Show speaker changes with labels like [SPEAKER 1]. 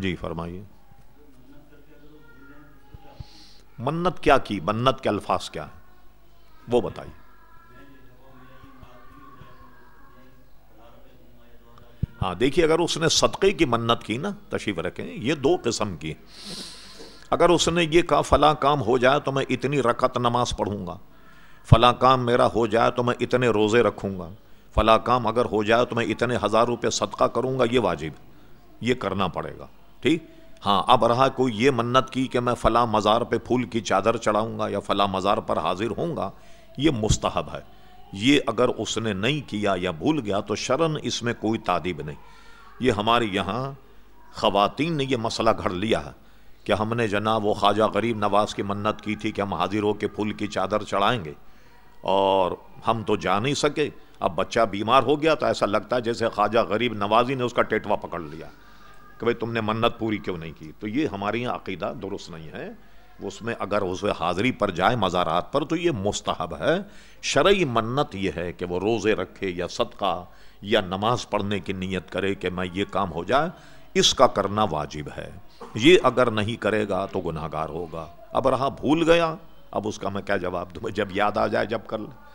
[SPEAKER 1] جی فرمائیے۔ منت کیا کی؟ منت کے الفاظ کیا ہے وہ بتائیے۔ ہاں دیکھیے، اگر اس نے صدقے کی منت کی نا، تشریف رکھیں، یہ دو قسم کی اگر اس نے یہ کہا، فلاں کام ہو جائے تو میں اتنی رکعت نماز پڑھوں گا۔ فلاں کام میرا ہو جائے تو میں اتنے روزے رکھوں گا۔ فلاں کام اگر ہو جائے تو میں اتنے ہزار روپے صدقہ کروں گا، یہ واجب یہ کرنا پڑے گا۔ ٹھیک؟ ہاں اب رہا کوئی یہ منت کی کہ میں فلاں مزار پہ پھول کی چادر چڑھاؤں گا یا فلاں مزار پر حاضر ہوں گا، یہ مستحب ہے۔ یہ اگر اس نے نہیں کیا یا بھول گیا تو شرن اس میں کوئی تعدیب نہیں۔ یہ ہمارے یہاں خواتین نے یہ مسئلہ گھڑ لیا ہے کہ ہم نے جناب وہ خواجہ غریب نواز کی منت کی تھی کہ ہم حاضر ہو کے پھول کی چادر چڑھائیں گے۔ اور ہم تو جا نہیں سکے۔ اب بچہ بیمار ہو گیا تو ایسا لگتا ہے جیسے خواجہ غریب نوازی نے اس کا ٹیٹوا پکڑ لیا۔ کہ بھائی تم نے منت پوری کیوں نہیں کی؟ تو یہ ہمارے یہاں عقیدہ درست نہیں ہے۔ اس میں اگر اس حاضری پر جائے مزارات پر تو یہ مستحب ہے۔ شرعی منت یہ ہے کہ وہ روزے رکھے یا صدقہ یا نماز پڑھنے کی نیت کرے کہ میں یہ کام ہو جائے، اس کا کرنا واجب ہے۔ یہ اگر نہیں کرے گا تو گناہ گار ہوگا۔ اب رہا بھول گیا، اب اس کا میں کیا جواب دوں؟ جب یاد آ جائے جب کر لیں